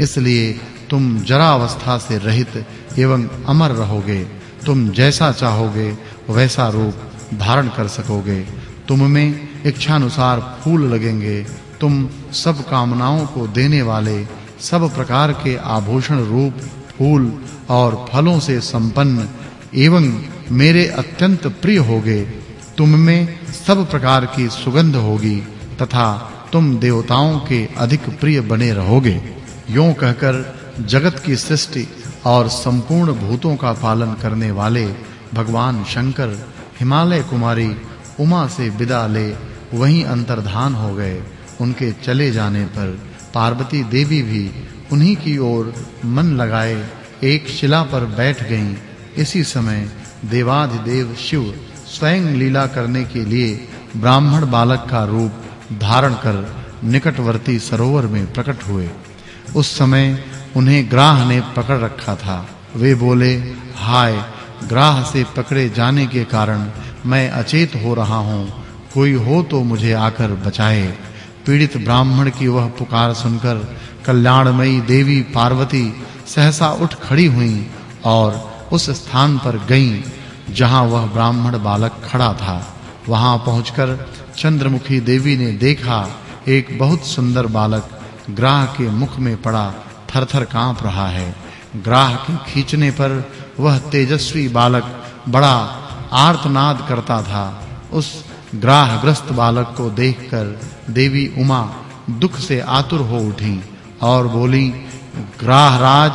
इसलिए तुम जरा अवस्था से रहित एवं अमर रहोगे। तुम जैसा चाहोगे, वैसा रूप धारण कर सकोगे। तुम में इच्छा अनुसार फूल लगेंगे। तुम सब कामनाओं को देने वाले, सब प्रकार के आभूषण रूप, फूल और फलों से संपन्न एवं मेरे अत्यंत प्रिय होगे। तुम में सब प्रकार की सुगंध होगी तथा तुम देवताओं के अधिक प्रिय बने रहोगे। यूँ कहकर जगत की सृष्टि और संपूर्ण भूतों का पालन करने वाले भगवान शंकर हिमालय कुमारी उमा से विदा ले वहीं अंतर्धान हो गए। उनके चले जाने पर पार्वती देवी भी उन्हीं की ओर मन लगाए, एक शिला पर बैठ गईं। इसी समय देवाधिदेव शिव स्वयं लीला करने के लिए ब्राह्मण बालक का रूप धारण कर निकटवर्ती सरोवर में प्रकट हुए। उस समय उन्हें ग्राह ने पकड़ रखा था। वे बोले, हाय, ग्राह से पकड़े जाने के कारण मैं अचेत हो रहा हूँ। कोई हो तो मुझे आकर बचाए। पीड़ित ब्राह्मण की वह पुकार सुनकर कल्याणमयी देवी पार्वती सहसा उठ खड़ी हुई और उस स्थान पर गईं, जहाँ वह ब्राह्मण बालक खड़ा था। वहाँ पहुंचकर चंद्रमुखी देवी ने देखा, एक बहुत सुंदर बालक ग्राह के मुख में पड़ा थरथर काँप रहा है। ग्राह के खींचने पर वह तेजस्वी बालक बड़ा आर्तनाद करता था। उस ग्राहग्रस्त बालक को देखकर देवी उमा दुख से आतुर हो उठी और बोली, ग्राहराज,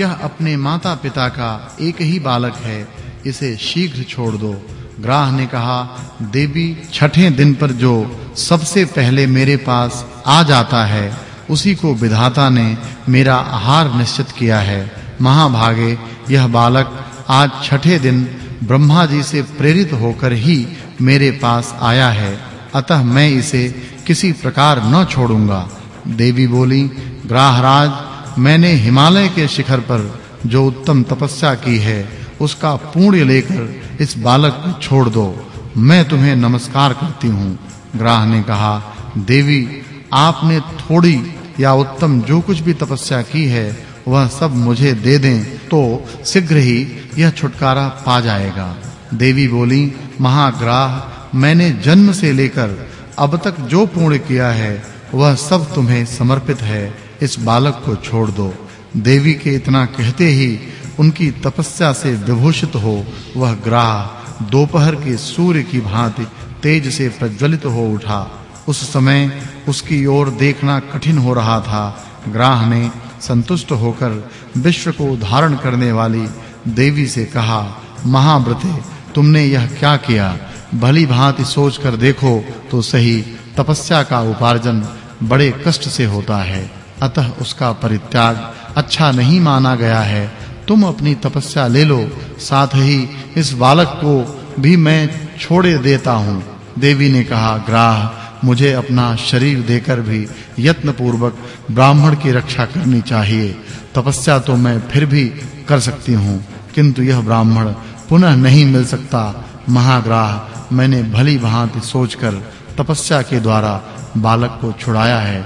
यह अपने माता-पिता का एक ही बालक है, इसे शीघ्र छोड़ दो। ग्राह ने कहा, देवी, छठे दिन पर जो सबसे पहले मेरे पास आ जाता है उसी को विधाता ने मेरा आहार निश्चित किया है। महाभागे, यह बालक आज छठे दिन ब्रह्मा जी से प्रेरित होकर ही मेरे पास आया है। अतः मैं इसे किसी प्रकार न छोड़ूँगा। देवी बोली, ग्राहराज, मैंने हिमालय के शिखर पर जो उत्तम तपस्या की है, उसका पुण्य लेकर इस बालक को छोड़ दो। मैं तुम्हें नमस्कार करती हूँ। ग्राह ने कहा, देवी, आपने थोड़ी या उत्तम जो कुछ भी तपस्या की है, वह सब मुझे दे दें तो शीघ्र ही यह छुटकारा पा जाएगा। देवी बोली, महाग्राह, मैंने जन्म से लेकर अब तक जो पुण्य किया है, वह सब तुम्हें समर्पित है। इस बालक को छोड़ दो। देवी के इतना कहते ही उनकी तपस्या से विभूषित हो, वह ग्राह, दोपहर के सूर्य की भांति तेज से प्रज्वलित हो उठा। उस समय उसकी ओर देखना कठिन हो रहा था। ग्राह ने संतुष्ट होकर विश्व को धारण करने वाली देवी से कहा, महाव्रते, तुमने यह क्या किया? भली भांति सोच कर देखो तो सही। तपस्या का उपार्जन बड़े कष्ट से होता है। अतः उसका परित्याग अच्छा नहीं माना गया है। तुम अपनी तपस्या ले लो। साथ ही इस बालक को भी मैं छोड़े देता हूँ। देवी ने कहा, ग्राह मुझे अपना शरीर देकर भी यत्न पूर्वक ब्राह्मण की रक्षा करनी चाहिए। तपस्या तो मैं फिर भी कर सकती हूँ, किंतु यह ब्राह्मण पुनः नहीं मिल सकता। महाग्राह, मैंने भली भांति सोचकर तपस्या के द्वारा बालक को छुड़ाया है।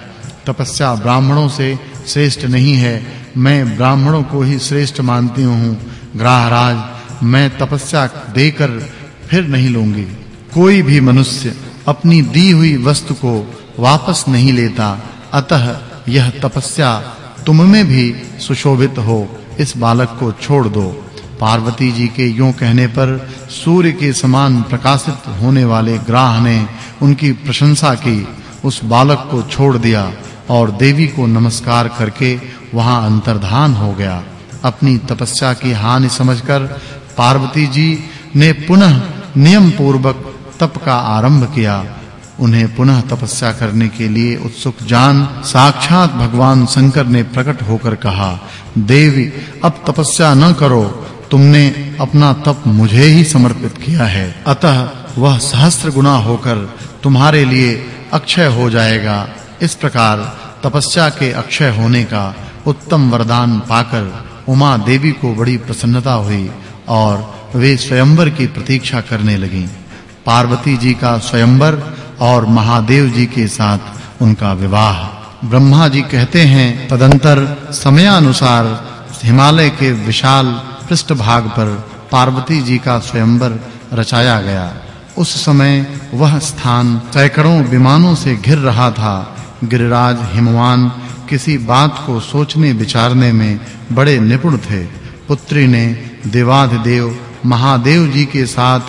तपस्या ब्राह्मणों से श्रेष्ठ नहीं है, मैं ब्राह्मणों को ही श्रेष्ठ मानती हूँ। ग्राहराज मैं तपस्या देकर फिर नहीं लूँगी। कोई भी मनुष्य अपनी दी हुई वस्तु को वापस नहीं लेता। अतः यह तपस्या तुम में भी सुशोभित हो। इस बालक को छोड़ दो। पार्वती जी के यूँ कहने पर सूर्य के समान प्रकाशित होने वाले ग्राह ने उनकी प्रशंसा की। उस बालक को छोड़ दिया और देवी को नमस्कार करके वहाँ अंतर्धान हो गया। अपनी तपस्या की हानि समझकर पार्वती जी ने पुनः नियम पूर्वक तप का आरंभ किया। उन्हें पुनः तपस्या करने के लिए उत्सुक जान साक्षात भगवान शंकर ने प्रकट होकर कहा, देवी, अब तपस्या न करो। तुमने अपना तप मुझे ही समर्पित किया है। अतः वह सहस्त्र गुना होकर तुम्हारे लिए अक्षय हो जाएगा। इस प्रकार तपस्या के अक्षय होने का उत्तम वरदान पाकर उमा देवी को बड़ी प्रसन्नता हुई और वे स्वयंवर की प्रतीक्षा करने लगीं। पार्वती जी का स्वयंवर और महादेव जी के साथ उनका विवाह। ब्रह्मा जी कहते हैं, तदंतर समयानुसार हिमालय के विशाल पृष्ठभाग पर पार्वती जी का स्वयंवर रचाया गया। उस समय वह स्थान सैकड़ों विमानों से घिर रहा था। गिरिराज हिमवान किसी बात को सोचने विचारने में बड़े निपुण थे। पुत्री ने देवाधिदेव महादेव जी के साथ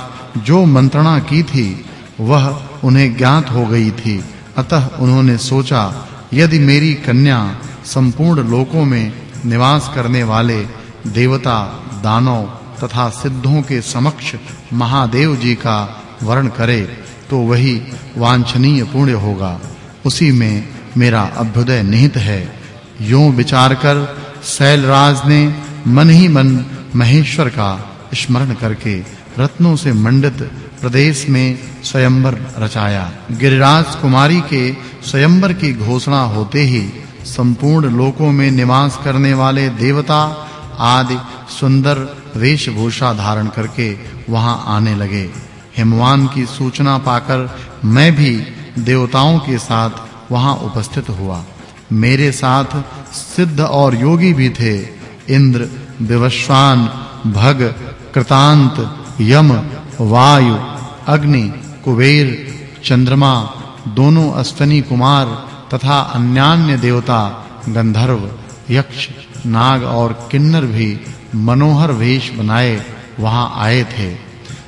जो मंत्रणा की थी, वह उन्हें ज्ञात हो गई थी। अतः उन्होंने सोचा, यदि मेरी कन्या संपूर्ण लोकों में निवास करने वाले देवता, दानव तथा सिद्धों के समक्ष महादेव जी का वर्ण करे तो वही वांछनीय पुण्य होगा। उसी में मेरा अभ्युदय निहित है। यूँ विचार कर शैलराज ने मन ही मन महेश्वर का स्मरण करके रत्नों से मंडित प्रदेश में स्वयंवर रचाया। गिरिराज कुमारी के स्वयंवर की घोषणा होते ही संपूर्ण लोकों में निवास करने वाले देवता आदि सुंदर वेशभूषा धारण करके वहाँ आने लगे। हिमवान की सूचना पाकर मैं भी देवताओं के साथ वहाँ उपस्थित हुआ। मेरे साथ सिद्ध और योगी भी थे। इंद्र, विवस्वान, भग, कृतांत यम, वायु, अग्नि, कुबेर, चंद्रमा, दोनों अश्वनी कुमार तथा अन्यान्य देवता, गंधर्व, यक्ष, नाग और किन्नर भी मनोहर वेश बनाए वहाँ आए थे।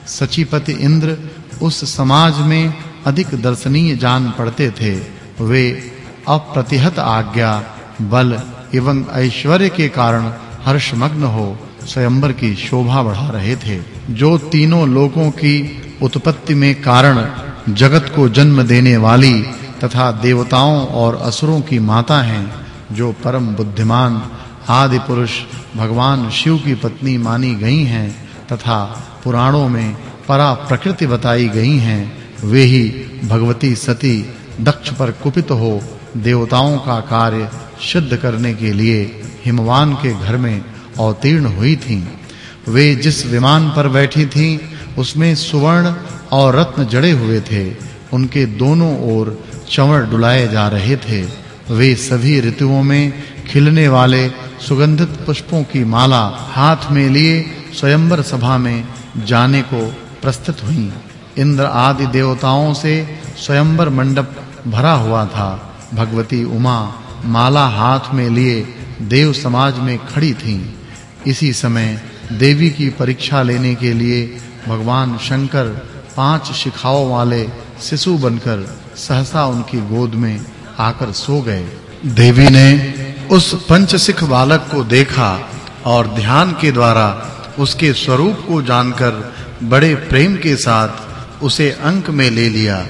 सचिपति इंद्र उस समाज में अधिक दर्शनीय जान पड़ते थे। वे अप्रतिहत आज्ञा, बल एवं ऐश्वर्य के कारण हर्षमग्न हो स्वयंवर की शोभा बढ़ा रहे थे, जो तीनों लोकों की उत्पत्ति में कारण जगत को जन्म देने वाली तथा देवताओं और असुरों की माता हैं, जो परम बुद्धिमान आदि पुरुष भगवान शिव की पत्नी मानी गई हैं तथा पुराणों में परा प्रकृति बताई गई हैं, वे ही भगवती सती दक्ष पर कुपित हो देवताओं का कार्य सिद्ध करने के लिए हिमवान के घर में अवतीर्ण हुई थीं। वे जिस विमान पर बैठी थीं, उसमें सुवर्ण और रत्न जड़े हुए थे। उनके दोनों ओर चंवर डुलाए जा रहे थे। वे सभी ऋतुओं में खिलने वाले सुगंधित पुष्पों की माला हाथ में लिए स्वयंवर सभा में जाने को प्रस्तुत हुई। इंद्र आदि देवताओं से स्वयंवर मंडप भरा हुआ था। भगवती उमा माला हाथ में लिए देव समाज में खड़ी थीं। इसी समय देवी की परीक्षा लेने के लिए भगवान शंकर पाँच शिखाओं वाले शिशु बनकर सहसा उनकी गोद में आकर सो गए। देवी ने उस पंचशिख बालक को देखा और ध्यान के द्वारा उसके स्वरूप को जानकर बड़े प्रेम के साथ उसे अंक में ले लिया।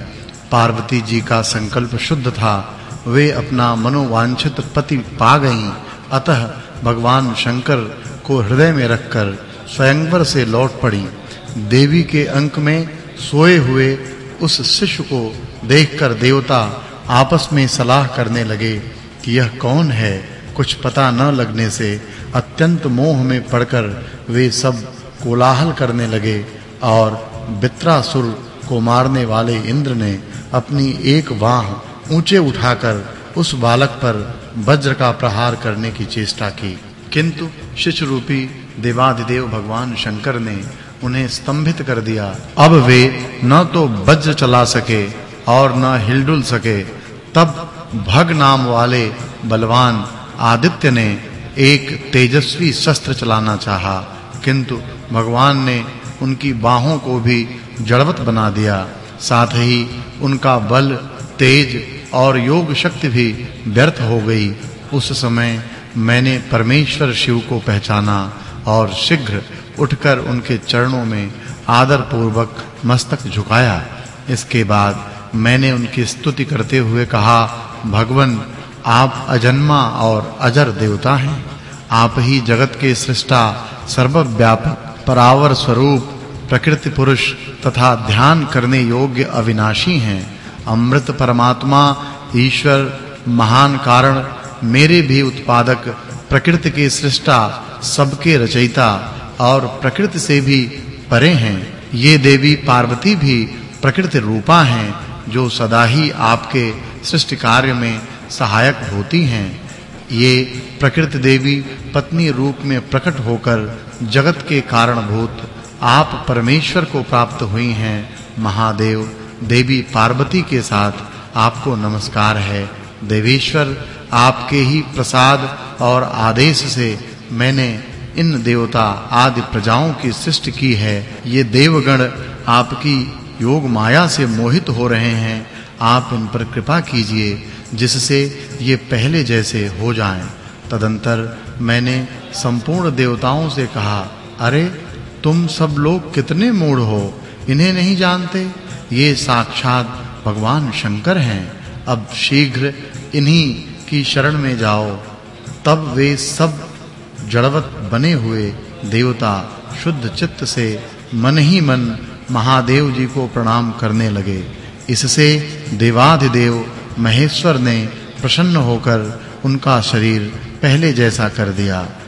पार्वती जी का संकल्प शुद्ध था। वे अपना मनोवांछित पति पा गईं। अतः भगवान शंकर को हृदय में रखकर स्वयंवर से लौट पड़ी। देवी के अंक में सोए हुए उस शिष्य को देखकर देवता आपस में सलाह करने लगे कि यह कौन है? कुछ पता न लगने से अत्यंत मोह में पड़कर वे सब कोलाहल करने लगे और वित्रासुर को मारने वाले इंद्र ने अपनी एक बाह ऊँचे उठाकर उस बालक पर वज्र का प्रहार करने की चेष्टा की। किंतु शिष्य रूपी देवाधिदेव भगवान शंकर ने उन्हें स्तंभित कर दिया। अब वे न तो वज्र चला सके और न हिलडुल सके। तब भग नाम वाले बलवान आदित्य ने एक तेजस्वी शस्त्र चलाना चाहा, किंतु भगवान ने उनकी बाहों को भी जड़वत बना दिया। साथ ही उनका बल, तेज और योग शक्ति भी व्यर्थ हो गई। उस समय मैंने परमेश्वर शिव को पहचाना और शीघ्र उठकर उनके चरणों में आदर पूर्वक मस्तक झुकाया। इसके बाद मैंने उनकी स्तुति करते हुए कहा, भगवन, आप अजन्मा और अजर देवता हैं। आप ही जगत के सृष्टा, सर्वव्यापक, परावर स्वरूप, प्रकृति पुरुष तथा ध्यान करने योग्य अविनाशी हैं। अमृत परमात्मा, ईश्वर, महान कारण मेरे भी उत्पादक, प्रकृति के सृष्टा, सबके रचयिता और प्रकृति से भी परे हैं। ये देवी पार्वती भी प्रकृति रूपा हैं, जो सदा ही आपके सृष्टि कार्य में सहायक होती हैं। ये प्रकृति देवी पत्नी रूप में प्रकट होकर जगत के कारणभूत आप परमेश्वर को प्राप्त हुई हैं। महादेव, देवी पार्वती के साथ आपको नमस्कार है। देवेश्वर आपके ही प्रसाद और आदेश से मैंने इन देवता आदि प्रजाओं की सृष्टि की है। ये देवगण आपकी योग माया से मोहित हो रहे हैं। आप इन पर कृपा कीजिए, जिससे ये पहले जैसे हो जाएँ। तदंतर मैंने संपूर्ण देवताओं से कहा, अरे, तुम सब लोग कितने मूढ़ हो, इन्हें नहीं जानते? ये साक्षात भगवान शंकर हैं। अब शीघ्र इन्हीं की शरण में जाओ। तब वे सब जड़वत बने हुए देवता शुद्ध चित्त से मन ही मन महादेव जी को प्रणाम करने लगे। इससे देवाधिदेव महेश्वर ने प्रसन्न होकर उनका शरीर पहले जैसा कर दिया।